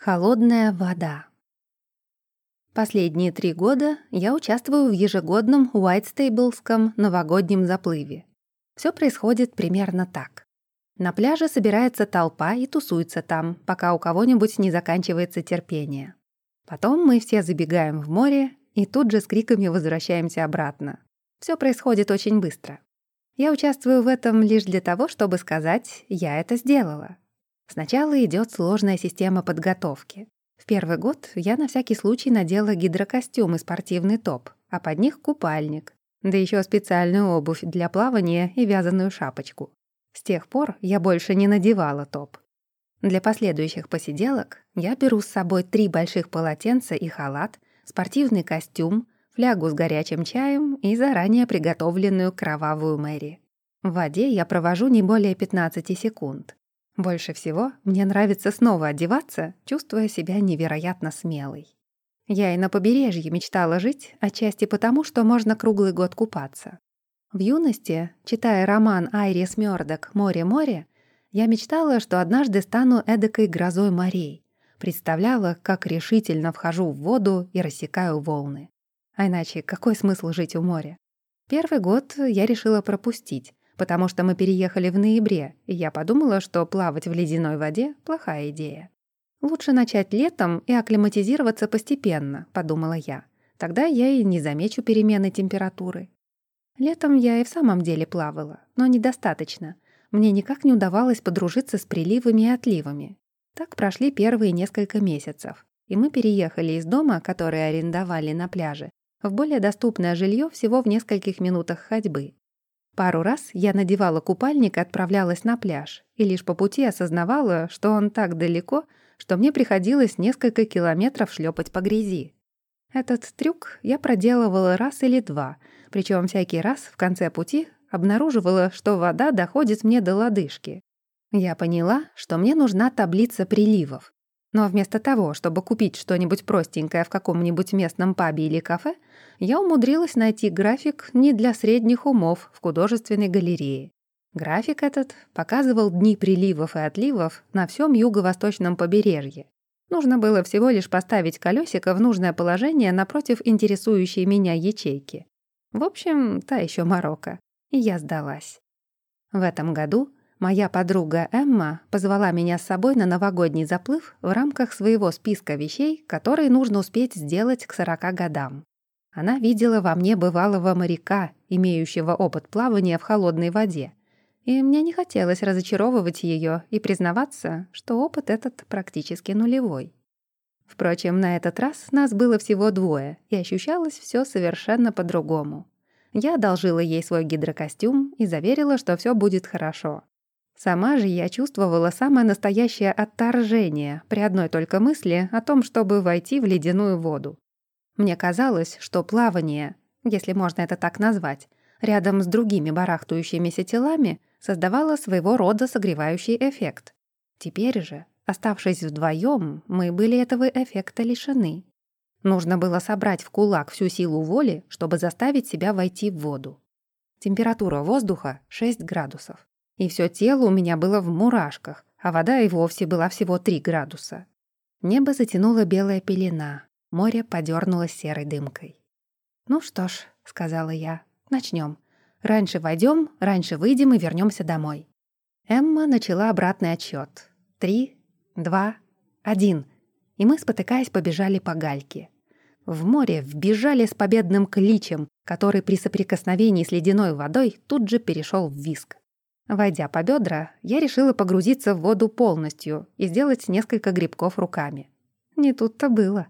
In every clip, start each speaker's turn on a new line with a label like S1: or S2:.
S1: Холодная вода. Последние три года я участвую в ежегодном Уайтстейблском новогоднем заплыве. Все происходит примерно так. На пляже собирается толпа и тусуется там, пока у кого-нибудь не заканчивается терпение. Потом мы все забегаем в море и тут же с криками возвращаемся обратно. Все происходит очень быстро. Я участвую в этом лишь для того, чтобы сказать «я это сделала». Сначала идет сложная система подготовки. В первый год я на всякий случай надела гидрокостюм и спортивный топ, а под них купальник, да еще специальную обувь для плавания и вязаную шапочку. С тех пор я больше не надевала топ. Для последующих посиделок я беру с собой три больших полотенца и халат, спортивный костюм, флягу с горячим чаем и заранее приготовленную кровавую Мэри. В воде я провожу не более 15 секунд. Больше всего мне нравится снова одеваться, чувствуя себя невероятно смелой. Я и на побережье мечтала жить, отчасти потому, что можно круглый год купаться. В юности, читая роман Айрис Мёрдок «Море-море», я мечтала, что однажды стану эдакой грозой морей. Представляла, как решительно вхожу в воду и рассекаю волны. А иначе какой смысл жить у моря? Первый год я решила пропустить, потому что мы переехали в ноябре, и я подумала, что плавать в ледяной воде — плохая идея. «Лучше начать летом и акклиматизироваться постепенно», — подумала я. «Тогда я и не замечу перемены температуры». Летом я и в самом деле плавала, но недостаточно. Мне никак не удавалось подружиться с приливами и отливами. Так прошли первые несколько месяцев, и мы переехали из дома, который арендовали на пляже, в более доступное жилье всего в нескольких минутах ходьбы. Пару раз я надевала купальник и отправлялась на пляж, и лишь по пути осознавала, что он так далеко, что мне приходилось несколько километров шлепать по грязи. Этот трюк я проделывала раз или два, причем всякий раз в конце пути обнаруживала, что вода доходит мне до лодыжки. Я поняла, что мне нужна таблица приливов. Но вместо того, чтобы купить что-нибудь простенькое в каком-нибудь местном пабе или кафе, я умудрилась найти график не для средних умов в художественной галерее. График этот показывал дни приливов и отливов на всем юго-восточном побережье. Нужно было всего лишь поставить колесико в нужное положение напротив интересующей меня ячейки. В общем, та еще Марокко. И я сдалась. В этом году Моя подруга Эмма позвала меня с собой на новогодний заплыв в рамках своего списка вещей, которые нужно успеть сделать к 40 годам. Она видела во мне бывалого моряка, имеющего опыт плавания в холодной воде. И мне не хотелось разочаровывать ее и признаваться, что опыт этот практически нулевой. Впрочем, на этот раз нас было всего двое, и ощущалось все совершенно по-другому. Я одолжила ей свой гидрокостюм и заверила, что все будет хорошо. Сама же я чувствовала самое настоящее отторжение при одной только мысли о том, чтобы войти в ледяную воду. Мне казалось, что плавание, если можно это так назвать, рядом с другими барахтающимися телами создавало своего рода согревающий эффект. Теперь же, оставшись вдвоем, мы были этого эффекта лишены. Нужно было собрать в кулак всю силу воли, чтобы заставить себя войти в воду. Температура воздуха — 6 градусов и все тело у меня было в мурашках, а вода и вовсе была всего 3 градуса. Небо затянула белая пелена, море подернулось серой дымкой. «Ну что ж», — сказала я, — «начнем. Раньше войдем, раньше выйдем и вернемся домой». Эмма начала обратный отсчет. Три, два, один. И мы, спотыкаясь, побежали по гальке. В море вбежали с победным кличем, который при соприкосновении с ледяной водой тут же перешел в виск. Войдя по бедра, я решила погрузиться в воду полностью и сделать несколько грибков руками. Не тут-то было.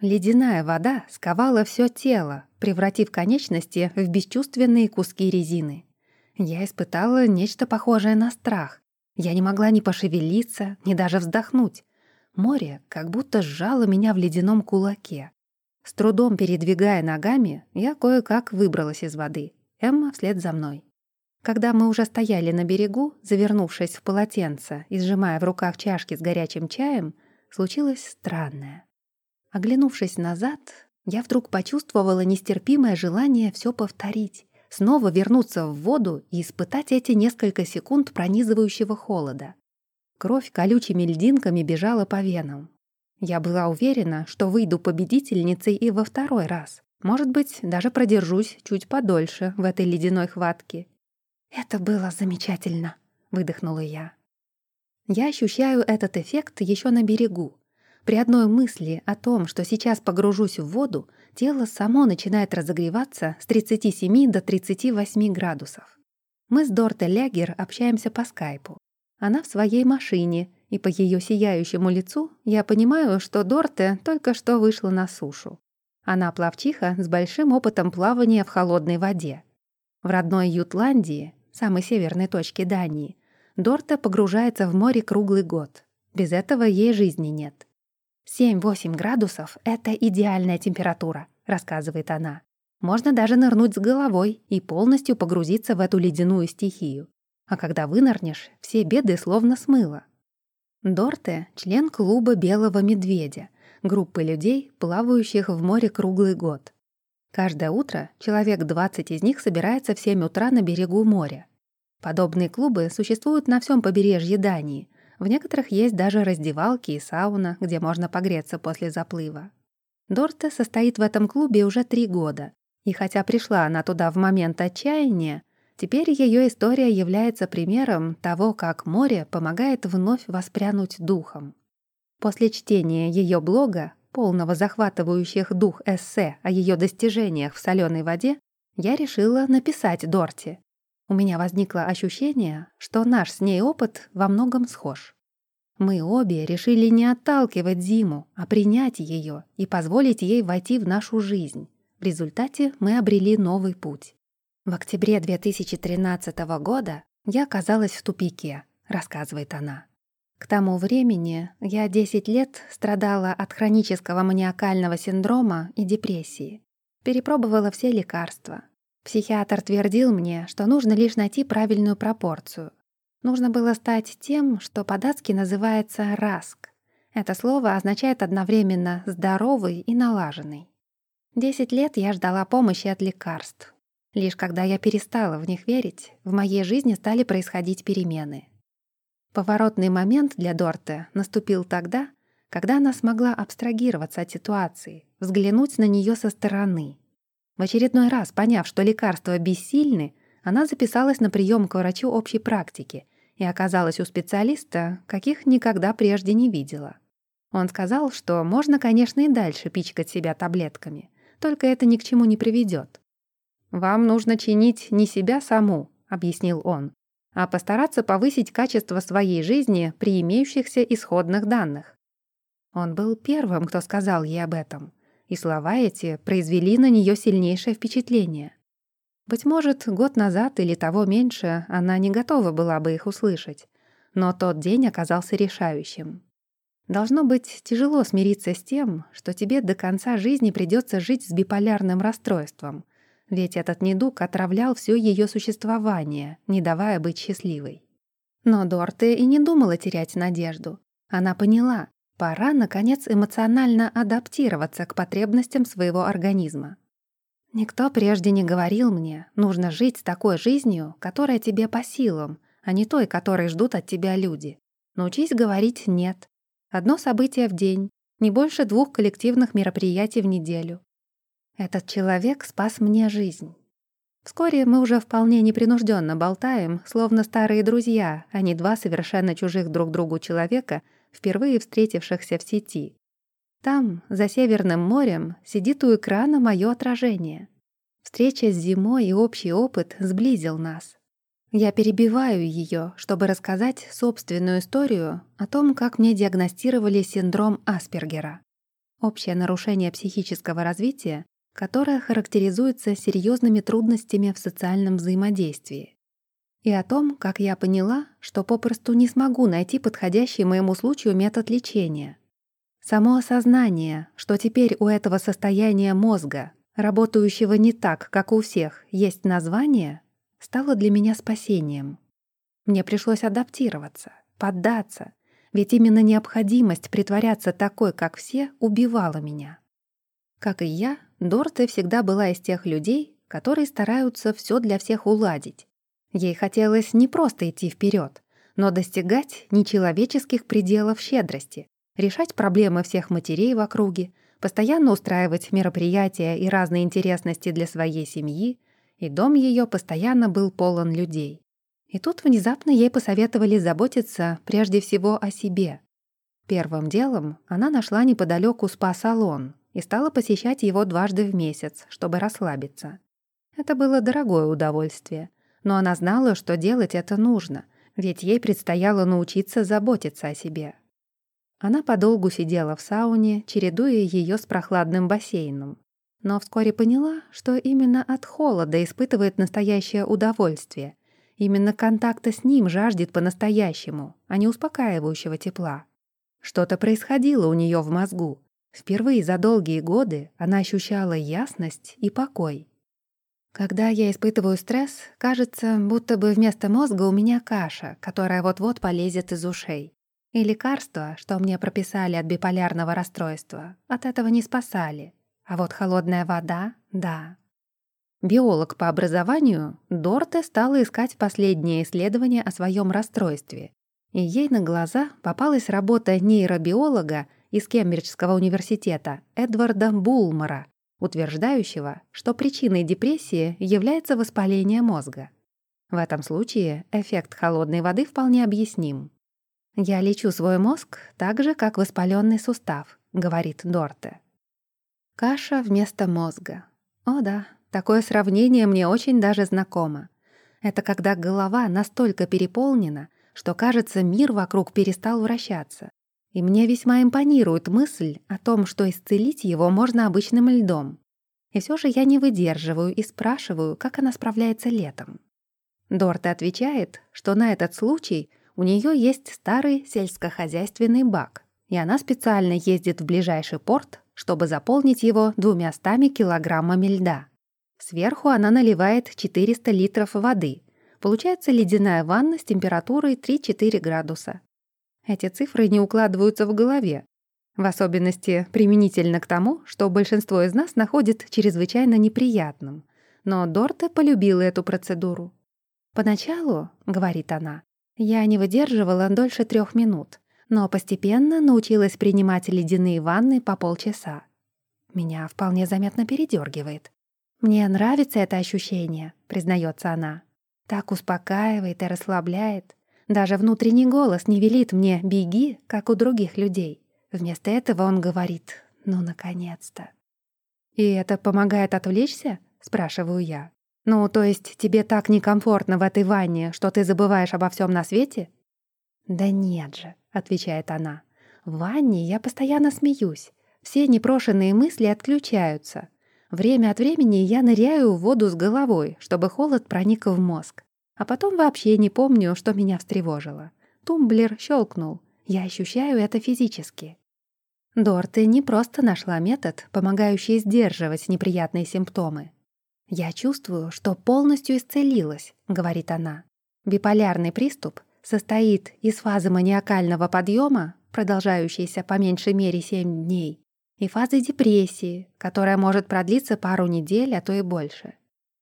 S1: Ледяная вода сковала все тело, превратив конечности в бесчувственные куски резины. Я испытала нечто похожее на страх. Я не могла ни пошевелиться, ни даже вздохнуть. Море как будто сжало меня в ледяном кулаке. С трудом передвигая ногами, я кое-как выбралась из воды. Эмма вслед за мной. Когда мы уже стояли на берегу, завернувшись в полотенце и сжимая в руках чашки с горячим чаем, случилось странное. Оглянувшись назад, я вдруг почувствовала нестерпимое желание все повторить, снова вернуться в воду и испытать эти несколько секунд пронизывающего холода. Кровь колючими льдинками бежала по венам. Я была уверена, что выйду победительницей и во второй раз. Может быть, даже продержусь чуть подольше в этой ледяной хватке. «Это было замечательно», — выдохнула я. Я ощущаю этот эффект еще на берегу. При одной мысли о том, что сейчас погружусь в воду, тело само начинает разогреваться с 37 до 38 градусов. Мы с Дорте Лягер общаемся по скайпу. Она в своей машине, и по ее сияющему лицу я понимаю, что Дорте только что вышла на сушу. Она плавчиха с большим опытом плавания в холодной воде. В родной Ютландии, самой северной точке Дании, Дорте погружается в море круглый год. Без этого ей жизни нет. 7-8 градусов — это идеальная температура, рассказывает она. Можно даже нырнуть с головой и полностью погрузиться в эту ледяную стихию. А когда вынырнешь, все беды словно смыло. Дорте — член клуба «Белого медведя», группы людей, плавающих в море круглый год. Каждое утро человек 20 из них собирается в 7 утра на берегу моря. Подобные клубы существуют на всем побережье Дании, в некоторых есть даже раздевалки и сауна, где можно погреться после заплыва. Дорте состоит в этом клубе уже три года. И хотя пришла она туда в момент отчаяния, теперь ее история является примером того, как море помогает вновь воспрянуть духом. После чтения ее блога, полного захватывающих дух эссе о ее достижениях в соленой воде, я решила написать Дорте. У меня возникло ощущение, что наш с ней опыт во многом схож. Мы обе решили не отталкивать Зиму, а принять ее и позволить ей войти в нашу жизнь. В результате мы обрели новый путь. В октябре 2013 года я оказалась в тупике, рассказывает она. К тому времени я 10 лет страдала от хронического маниакального синдрома и депрессии. Перепробовала все лекарства, Психиатр твердил мне, что нужно лишь найти правильную пропорцию. Нужно было стать тем, что по-датски называется «раск». Это слово означает одновременно «здоровый» и «налаженный». Десять лет я ждала помощи от лекарств. Лишь когда я перестала в них верить, в моей жизни стали происходить перемены. Поворотный момент для Дорте наступил тогда, когда она смогла абстрагироваться от ситуации, взглянуть на нее со стороны — в очередной раз, поняв, что лекарства бессильны, она записалась на прием к врачу общей практики и оказалась у специалиста, каких никогда прежде не видела. Он сказал, что можно, конечно, и дальше пичкать себя таблетками, только это ни к чему не приведет. «Вам нужно чинить не себя саму», — объяснил он, а постараться повысить качество своей жизни при имеющихся исходных данных. Он был первым, кто сказал ей об этом и слова эти произвели на нее сильнейшее впечатление. Быть может, год назад или того меньше она не готова была бы их услышать, но тот день оказался решающим. Должно быть тяжело смириться с тем, что тебе до конца жизни придется жить с биполярным расстройством, ведь этот недуг отравлял все ее существование, не давая быть счастливой. Но Дорте и не думала терять надежду. Она поняла, Пора, наконец, эмоционально адаптироваться к потребностям своего организма. Никто прежде не говорил мне, нужно жить такой жизнью, которая тебе по силам, а не той, которой ждут от тебя люди. Научись говорить «нет». Одно событие в день, не больше двух коллективных мероприятий в неделю. Этот человек спас мне жизнь. Вскоре мы уже вполне непринужденно болтаем, словно старые друзья, а не два совершенно чужих друг другу человека — впервые встретившихся в сети. Там, за Северным морем, сидит у экрана мое отражение. Встреча с зимой и общий опыт сблизил нас. Я перебиваю ее, чтобы рассказать собственную историю о том, как мне диагностировали синдром Аспергера. Общее нарушение психического развития, которое характеризуется серьезными трудностями в социальном взаимодействии и о том, как я поняла, что попросту не смогу найти подходящий моему случаю метод лечения. Само осознание, что теперь у этого состояния мозга, работающего не так, как у всех, есть название, стало для меня спасением. Мне пришлось адаптироваться, поддаться, ведь именно необходимость притворяться такой, как все, убивала меня. Как и я, Дорте всегда была из тех людей, которые стараются все для всех уладить, Ей хотелось не просто идти вперед, но достигать нечеловеческих пределов щедрости, решать проблемы всех матерей в округе, постоянно устраивать мероприятия и разные интересности для своей семьи, и дом ее постоянно был полон людей. И тут внезапно ей посоветовали заботиться прежде всего о себе. Первым делом она нашла неподалеку спа-салон и стала посещать его дважды в месяц, чтобы расслабиться. Это было дорогое удовольствие, но она знала, что делать это нужно, ведь ей предстояло научиться заботиться о себе. Она подолгу сидела в сауне, чередуя ее с прохладным бассейном. Но вскоре поняла, что именно от холода испытывает настоящее удовольствие. Именно контакта с ним жаждет по-настоящему, а не успокаивающего тепла. Что-то происходило у нее в мозгу. Впервые за долгие годы она ощущала ясность и покой. Когда я испытываю стресс, кажется, будто бы вместо мозга у меня каша, которая вот-вот полезет из ушей. И лекарства, что мне прописали от биполярного расстройства, от этого не спасали. А вот холодная вода — да. Биолог по образованию, Дорте стала искать последние исследования о своем расстройстве. И ей на глаза попалась работа нейробиолога из Кембриджского университета Эдварда Булмара, утверждающего, что причиной депрессии является воспаление мозга. В этом случае эффект холодной воды вполне объясним. «Я лечу свой мозг так же, как воспаленный сустав», — говорит Дорте. Каша вместо мозга. О да, такое сравнение мне очень даже знакомо. Это когда голова настолько переполнена, что, кажется, мир вокруг перестал вращаться. И мне весьма импонирует мысль о том, что исцелить его можно обычным льдом. И все же я не выдерживаю и спрашиваю, как она справляется летом. Дорте отвечает, что на этот случай у нее есть старый сельскохозяйственный бак, и она специально ездит в ближайший порт, чтобы заполнить его двумястами килограммами льда. Сверху она наливает 400 литров воды. Получается ледяная ванна с температурой 3-4 градуса. Эти цифры не укладываются в голове. В особенности применительно к тому, что большинство из нас находит чрезвычайно неприятным. Но Дорте полюбила эту процедуру. «Поначалу, — говорит она, я не выдерживала дольше трех минут, но постепенно научилась принимать ледяные ванны по полчаса. Меня вполне заметно передергивает. «Мне нравится это ощущение», — признается она. «Так успокаивает и расслабляет. Даже внутренний голос не велит мне «беги», как у других людей. Вместо этого он говорит «ну, наконец-то». «И это помогает отвлечься?» — спрашиваю я. «Ну, то есть тебе так некомфортно в этой ванне, что ты забываешь обо всем на свете?» «Да нет же», — отвечает она. «В ванне я постоянно смеюсь. Все непрошенные мысли отключаются. Время от времени я ныряю в воду с головой, чтобы холод проник в мозг. А потом вообще не помню, что меня встревожило. Тумблер щелкнул. Я ощущаю это физически. Дорте не просто нашла метод, помогающий сдерживать неприятные симптомы. «Я чувствую, что полностью исцелилась», — говорит она. «Биполярный приступ состоит из фазы маниакального подъема, продолжающейся по меньшей мере 7 дней, и фазы депрессии, которая может продлиться пару недель, а то и больше.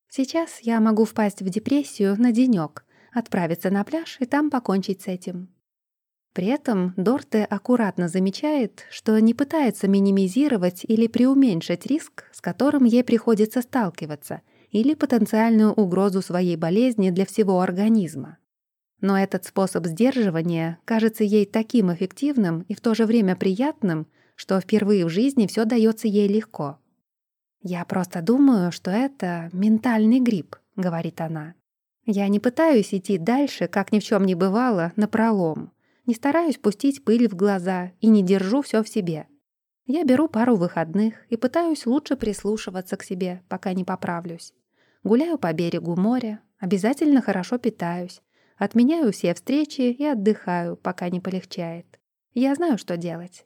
S1: Сейчас я могу впасть в депрессию на денёк, отправиться на пляж и там покончить с этим. При этом Дорте аккуратно замечает, что не пытается минимизировать или преуменьшить риск, с которым ей приходится сталкиваться, или потенциальную угрозу своей болезни для всего организма. Но этот способ сдерживания кажется ей таким эффективным и в то же время приятным, что впервые в жизни все дается ей легко. «Я просто думаю, что это ментальный грипп», — говорит она. «Я не пытаюсь идти дальше, как ни в чем не бывало, напролом не стараюсь пустить пыль в глаза и не держу все в себе. Я беру пару выходных и пытаюсь лучше прислушиваться к себе, пока не поправлюсь. Гуляю по берегу моря, обязательно хорошо питаюсь, отменяю все встречи и отдыхаю, пока не полегчает. Я знаю, что делать.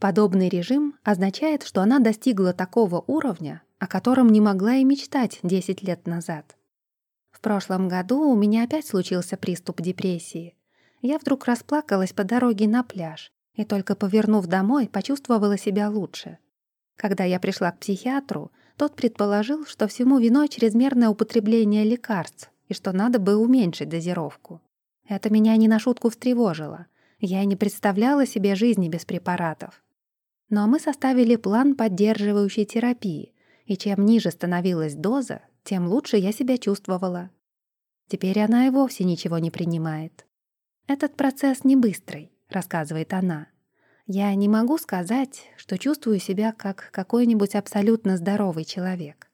S1: Подобный режим означает, что она достигла такого уровня, о котором не могла и мечтать 10 лет назад. В прошлом году у меня опять случился приступ депрессии, я вдруг расплакалась по дороге на пляж и только повернув домой, почувствовала себя лучше. Когда я пришла к психиатру, тот предположил, что всему виной чрезмерное употребление лекарств и что надо бы уменьшить дозировку. Это меня не на шутку встревожило, Я не представляла себе жизни без препаратов. Но мы составили план поддерживающей терапии, и чем ниже становилась доза, тем лучше я себя чувствовала. Теперь она и вовсе ничего не принимает. «Этот процесс не быстрый», — рассказывает она. «Я не могу сказать, что чувствую себя как какой-нибудь абсолютно здоровый человек.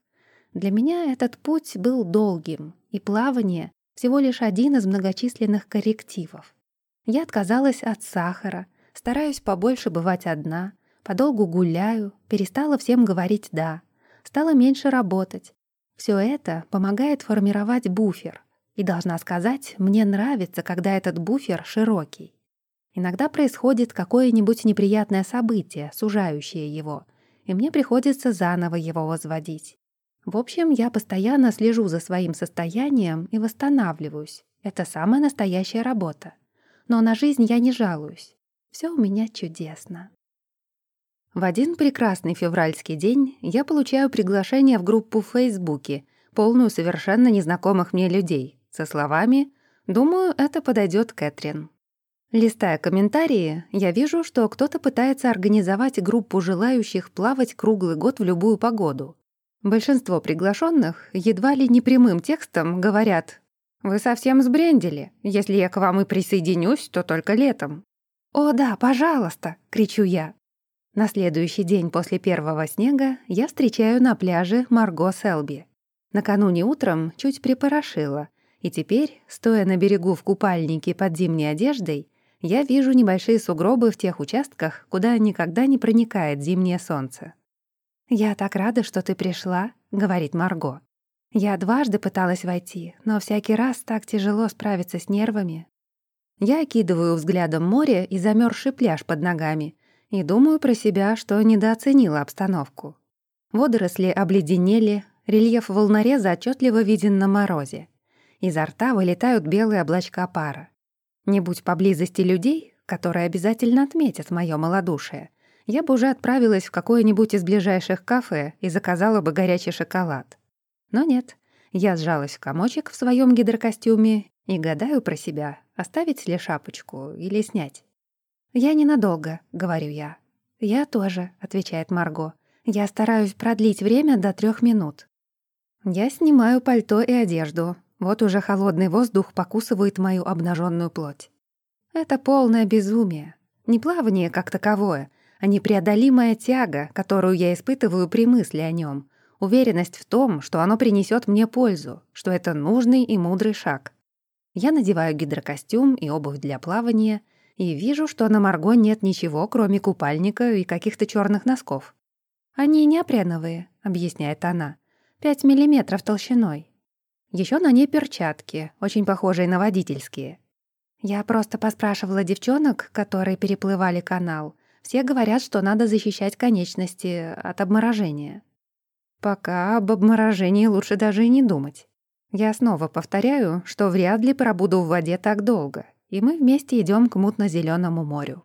S1: Для меня этот путь был долгим, и плавание — всего лишь один из многочисленных коррективов. Я отказалась от сахара, стараюсь побольше бывать одна, подолгу гуляю, перестала всем говорить «да», стала меньше работать. Все это помогает формировать буфер, и должна сказать, мне нравится, когда этот буфер широкий. Иногда происходит какое-нибудь неприятное событие, сужающее его, и мне приходится заново его возводить. В общем, я постоянно слежу за своим состоянием и восстанавливаюсь. Это самая настоящая работа. Но на жизнь я не жалуюсь. Все у меня чудесно. В один прекрасный февральский день я получаю приглашение в группу в Фейсбуке, полную совершенно незнакомых мне людей, со словами «Думаю, это подойдет Кэтрин». Листая комментарии, я вижу, что кто-то пытается организовать группу желающих плавать круглый год в любую погоду. Большинство приглашенных едва ли не прямым текстом говорят «Вы совсем сбрендили. Если я к вам и присоединюсь, то только летом». «О да, пожалуйста!» — кричу я. На следующий день после первого снега я встречаю на пляже Марго Селби. Накануне утром чуть припорошила, и теперь, стоя на берегу в купальнике под зимней одеждой, я вижу небольшие сугробы в тех участках, куда никогда не проникает зимнее солнце. «Я так рада, что ты пришла», — говорит Марго. «Я дважды пыталась войти, но всякий раз так тяжело справиться с нервами». Я окидываю взглядом море и замерзший пляж под ногами и думаю про себя, что недооценила обстановку. Водоросли обледенели, рельеф волнореза отчетливо виден на морозе. Изо рта вылетают белые облачка пара. Не будь поблизости людей, которые обязательно отметят моё малодушие, я бы уже отправилась в какое-нибудь из ближайших кафе и заказала бы горячий шоколад. Но нет, я сжалась в комочек в своем гидрокостюме и гадаю про себя, оставить ли шапочку или снять. «Я ненадолго», — говорю я. «Я тоже», — отвечает Марго. «Я стараюсь продлить время до трех минут». Я снимаю пальто и одежду, вот уже холодный воздух покусывает мою обнаженную плоть. Это полное безумие. Не плавание как таковое, а непреодолимая тяга, которую я испытываю при мысли о нем. Уверенность в том, что оно принесет мне пользу, что это нужный и мудрый шаг. Я надеваю гидрокостюм и обувь для плавания и вижу, что на Марго нет ничего, кроме купальника и каких-то черных носков. «Они неопреновые», — объясняет она. «Пять миллиметров толщиной. Еще на ней перчатки, очень похожие на водительские. Я просто поспрашивала девчонок, которые переплывали канал. Все говорят, что надо защищать конечности от обморожения. Пока об обморожении лучше даже и не думать. Я снова повторяю, что вряд ли пробуду в воде так долго, и мы вместе идем к мутно зеленому морю.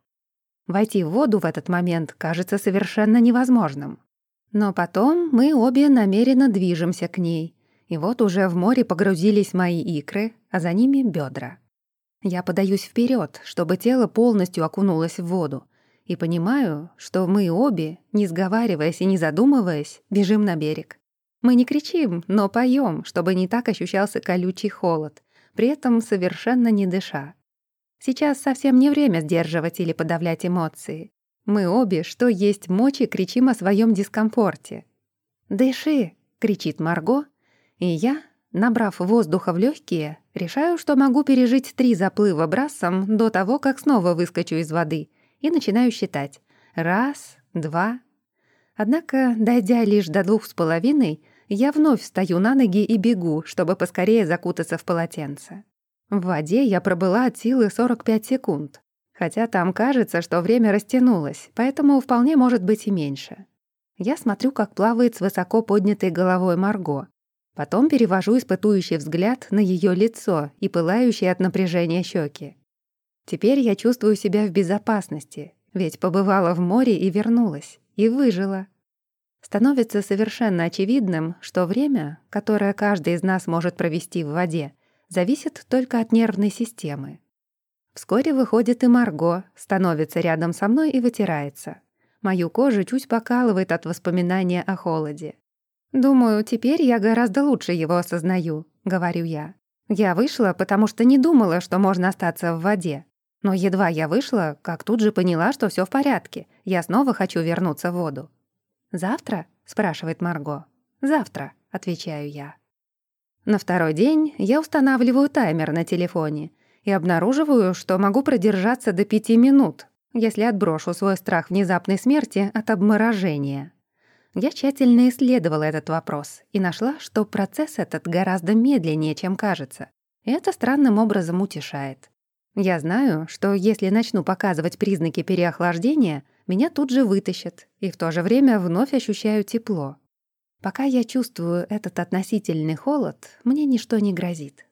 S1: Войти в воду в этот момент кажется совершенно невозможным. Но потом мы обе намеренно движемся к ней — и вот уже в море погрузились мои икры, а за ними бедра. Я подаюсь вперед, чтобы тело полностью окунулось в воду, и понимаю, что мы обе, не сговариваясь и не задумываясь, бежим на берег. Мы не кричим, но поем, чтобы не так ощущался колючий холод, при этом совершенно не дыша. Сейчас совсем не время сдерживать или подавлять эмоции. Мы обе, что есть мочи, кричим о своем дискомфорте. «Дыши!» — кричит Марго, и я, набрав воздуха в легкие, решаю, что могу пережить три заплыва брасом до того, как снова выскочу из воды, и начинаю считать. Раз, два. Однако, дойдя лишь до двух с половиной, я вновь встаю на ноги и бегу, чтобы поскорее закутаться в полотенце. В воде я пробыла от силы 45 секунд, хотя там кажется, что время растянулось, поэтому вполне может быть и меньше. Я смотрю, как плавает с высоко поднятой головой Марго, Потом перевожу испытующий взгляд на ее лицо и пылающие от напряжения щеки. Теперь я чувствую себя в безопасности, ведь побывала в море и вернулась, и выжила. Становится совершенно очевидным, что время, которое каждый из нас может провести в воде, зависит только от нервной системы. Вскоре выходит и Марго, становится рядом со мной и вытирается. Мою кожу чуть покалывает от воспоминания о холоде. «Думаю, теперь я гораздо лучше его осознаю», — говорю я. Я вышла, потому что не думала, что можно остаться в воде. Но едва я вышла, как тут же поняла, что все в порядке. Я снова хочу вернуться в воду. «Завтра?» — спрашивает Марго. «Завтра», — отвечаю я. На второй день я устанавливаю таймер на телефоне и обнаруживаю, что могу продержаться до пяти минут, если отброшу свой страх внезапной смерти от обморожения. Я тщательно исследовала этот вопрос и нашла, что процесс этот гораздо медленнее, чем кажется. И это странным образом утешает. Я знаю, что если начну показывать признаки переохлаждения, меня тут же вытащат, и в то же время вновь ощущаю тепло. Пока я чувствую этот относительный холод, мне ничто не грозит.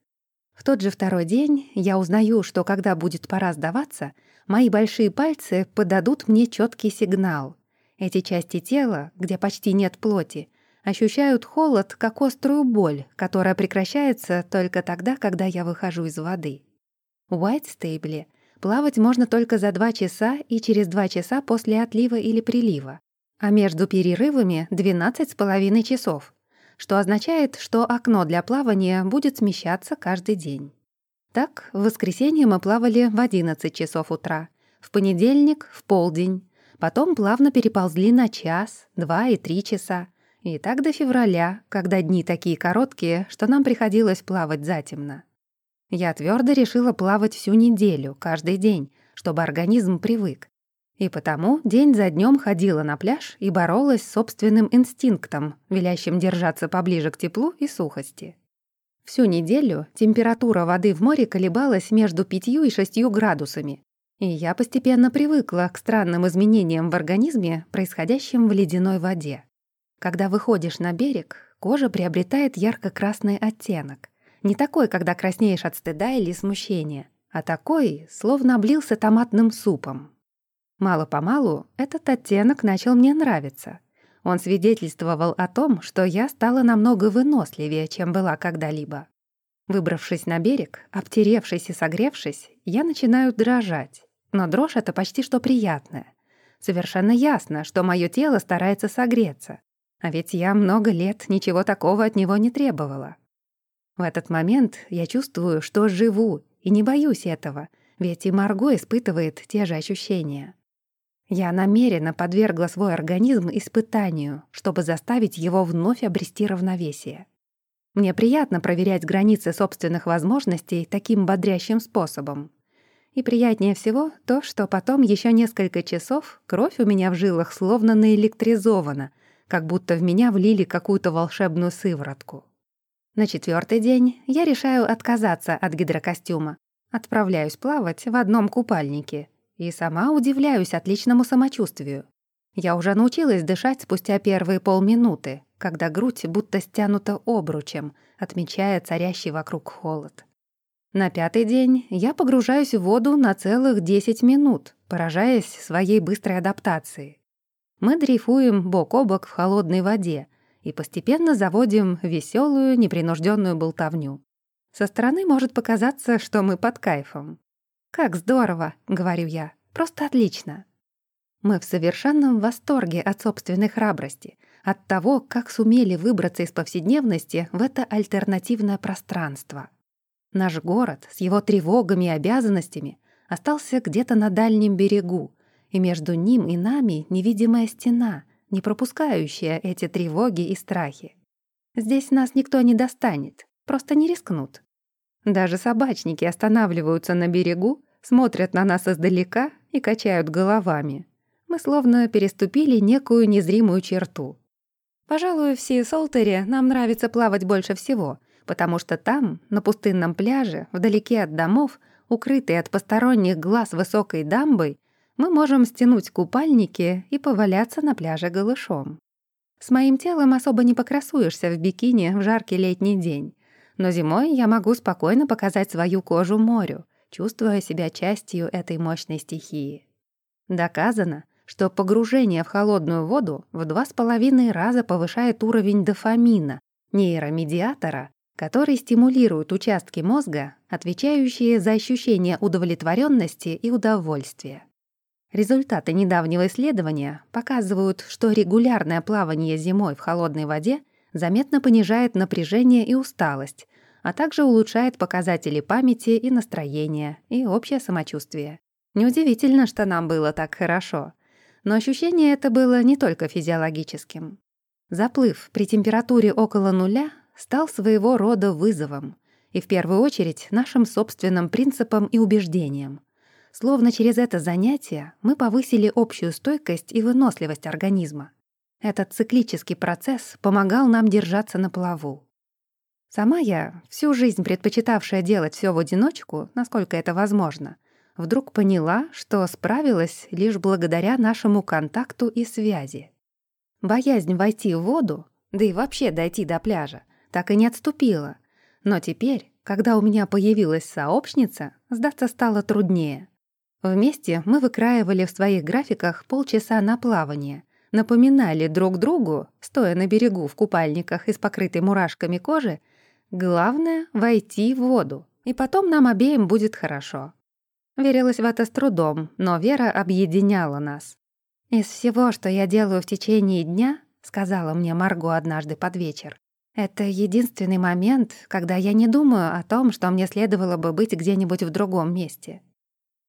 S1: В тот же второй день я узнаю, что когда будет пора сдаваться, мои большие пальцы подадут мне четкий сигнал. Эти части тела, где почти нет плоти, ощущают холод, как острую боль, которая прекращается только тогда, когда я выхожу из воды. В Уайтстейбле плавать можно только за два часа и через два часа после отлива или прилива, а между перерывами — 12 с половиной часов, что означает, что окно для плавания будет смещаться каждый день. Так, в воскресенье мы плавали в 11 часов утра, в понедельник — в полдень, Потом плавно переползли на час, два и три часа. И так до февраля, когда дни такие короткие, что нам приходилось плавать затемно. Я твердо решила плавать всю неделю, каждый день, чтобы организм привык. И потому день за днем ходила на пляж и боролась с собственным инстинктом, велящим держаться поближе к теплу и сухости. Всю неделю температура воды в море колебалась между 5 и 6 градусами, и я постепенно привыкла к странным изменениям в организме, происходящим в ледяной воде. Когда выходишь на берег, кожа приобретает ярко-красный оттенок. Не такой, когда краснеешь от стыда или смущения, а такой, словно облился томатным супом. Мало-помалу этот оттенок начал мне нравиться. Он свидетельствовал о том, что я стала намного выносливее, чем была когда-либо. Выбравшись на берег, обтеревшись и согревшись, я начинаю дрожать. Но дрожь — это почти что приятная. Совершенно ясно, что мое тело старается согреться. А ведь я много лет ничего такого от него не требовала. В этот момент я чувствую, что живу, и не боюсь этого, ведь и Марго испытывает те же ощущения. Я намеренно подвергла свой организм испытанию, чтобы заставить его вновь обрести равновесие. Мне приятно проверять границы собственных возможностей таким бодрящим способом. И приятнее всего то, что потом еще несколько часов кровь у меня в жилах словно наэлектризована, как будто в меня влили какую-то волшебную сыворотку. На четвертый день я решаю отказаться от гидрокостюма. Отправляюсь плавать в одном купальнике. И сама удивляюсь отличному самочувствию. Я уже научилась дышать спустя первые полминуты, когда грудь будто стянута обручем, отмечая царящий вокруг холод. На пятый день я погружаюсь в воду на целых 10 минут, поражаясь своей быстрой адаптации. Мы дрейфуем бок о бок в холодной воде и постепенно заводим веселую, непринужденную болтовню. Со стороны может показаться, что мы под кайфом. «Как здорово!» — говорю я. «Просто отлично!» Мы в совершенном восторге от собственной храбрости, от того, как сумели выбраться из повседневности в это альтернативное пространство. Наш город с его тревогами и обязанностями остался где-то на дальнем берегу, и между ним и нами невидимая стена, не пропускающая эти тревоги и страхи. Здесь нас никто не достанет, просто не рискнут. Даже собачники останавливаются на берегу, смотрят на нас издалека и качают головами. Мы словно переступили некую незримую черту. Пожалуй, в Си-Солтере нам нравится плавать больше всего — потому что там, на пустынном пляже, вдалеке от домов, укрытый от посторонних глаз высокой дамбой, мы можем стянуть купальники и поваляться на пляже голышом. С моим телом особо не покрасуешься в бикини в жаркий летний день, но зимой я могу спокойно показать свою кожу морю, чувствуя себя частью этой мощной стихии. Доказано, что погружение в холодную воду в два с половиной раза повышает уровень дофамина, нейромедиатора, который стимулирует участки мозга, отвечающие за ощущение удовлетворенности и удовольствия. Результаты недавнего исследования показывают, что регулярное плавание зимой в холодной воде заметно понижает напряжение и усталость, а также улучшает показатели памяти и настроения, и общее самочувствие. Неудивительно, что нам было так хорошо. Но ощущение это было не только физиологическим. Заплыв при температуре около нуля стал своего рода вызовом, и в первую очередь нашим собственным принципам и убеждениям. Словно через это занятие мы повысили общую стойкость и выносливость организма. Этот циклический процесс помогал нам держаться на плаву. Сама я, всю жизнь предпочитавшая делать все в одиночку, насколько это возможно, вдруг поняла, что справилась лишь благодаря нашему контакту и связи. Боязнь войти в воду, да и вообще дойти до пляжа, так и не отступила. Но теперь, когда у меня появилась сообщница, сдаться стало труднее. Вместе мы выкраивали в своих графиках полчаса на плавание, напоминали друг другу, стоя на берегу в купальниках из покрытой мурашками кожи, главное — войти в воду, и потом нам обеим будет хорошо. Верилась в это с трудом, но вера объединяла нас. «Из всего, что я делаю в течение дня», — сказала мне Марго однажды под вечер, «это единственный момент, когда я не думаю о том, что мне следовало бы быть где-нибудь в другом месте».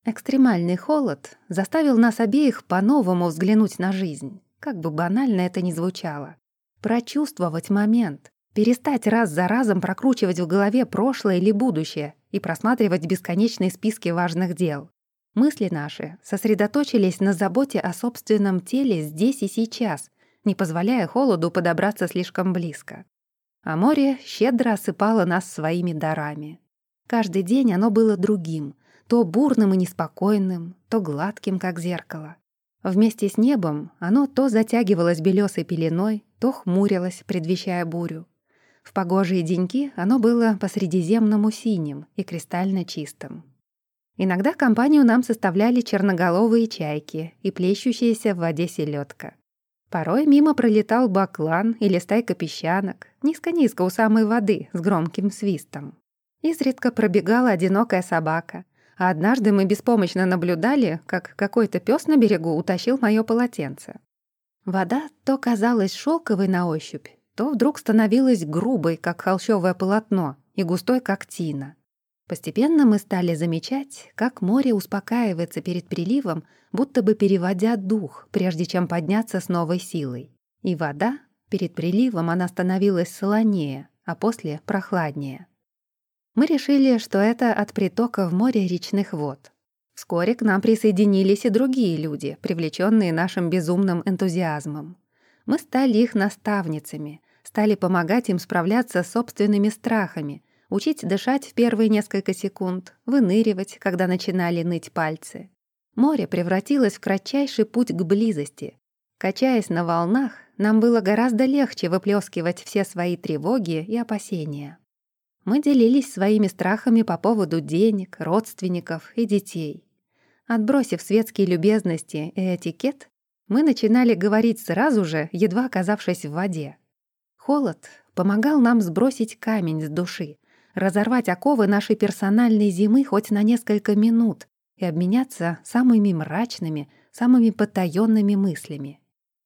S1: Экстремальный холод заставил нас обеих по-новому взглянуть на жизнь, как бы банально это ни звучало. Прочувствовать момент, перестать раз за разом прокручивать в голове прошлое или будущее и просматривать бесконечные списки важных дел. Мысли наши сосредоточились на заботе о собственном теле здесь и сейчас, не позволяя холоду подобраться слишком близко. А море щедро осыпало нас своими дарами. Каждый день оно было другим, то бурным и неспокойным, то гладким, как зеркало. Вместе с небом оно то затягивалось белесой пеленой, то хмурилось, предвещая бурю. В погожие деньки оно было по-средиземному синим и кристально чистым. Иногда компанию нам составляли черноголовые чайки и плещущаяся в воде селедка. Порой мимо пролетал баклан или стайка песчанок, низко-низко у самой воды с громким свистом. Изредка пробегала одинокая собака, а однажды мы беспомощно наблюдали, как какой-то пес на берегу утащил моё полотенце. Вода то казалась шелковой на ощупь, то вдруг становилась грубой, как холщовое полотно, и густой, как тина. Постепенно мы стали замечать, как море успокаивается перед приливом, будто бы переводя дух, прежде чем подняться с новой силой. И вода, перед приливом она становилась солонее, а после — прохладнее. Мы решили, что это от притока в море речных вод. Вскоре к нам присоединились и другие люди, привлеченные нашим безумным энтузиазмом. Мы стали их наставницами, стали помогать им справляться с собственными страхами, учить дышать в первые несколько секунд, выныривать, когда начинали ныть пальцы. Море превратилось в кратчайший путь к близости. Качаясь на волнах, нам было гораздо легче выплескивать все свои тревоги и опасения. Мы делились своими страхами по поводу денег, родственников и детей. Отбросив светские любезности и этикет, мы начинали говорить сразу же, едва оказавшись в воде. Холод помогал нам сбросить камень с души, разорвать оковы нашей персональной зимы хоть на несколько минут и обменяться самыми мрачными, самыми потаёнными мыслями.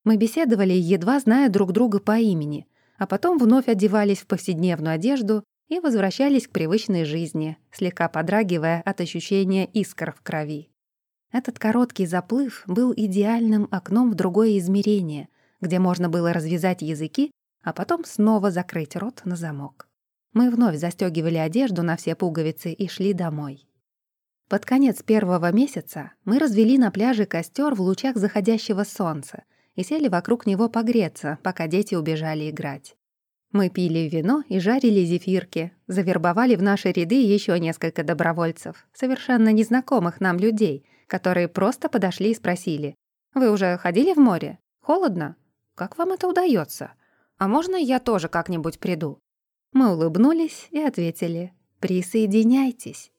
S1: Мы беседовали, едва зная друг друга по имени, а потом вновь одевались в повседневную одежду и возвращались к привычной жизни, слегка подрагивая от ощущения искр в крови. Этот короткий заплыв был идеальным окном в другое измерение, где можно было развязать языки, а потом снова закрыть рот на замок. Мы вновь застегивали одежду на все пуговицы и шли домой. Под конец первого месяца мы развели на пляже костер в лучах заходящего солнца и сели вокруг него погреться, пока дети убежали играть. Мы пили вино и жарили зефирки, завербовали в наши ряды еще несколько добровольцев, совершенно незнакомых нам людей, которые просто подошли и спросили, «Вы уже ходили в море? Холодно? Как вам это удается? А можно я тоже как-нибудь приду?» Мы улыбнулись и ответили, «Присоединяйтесь».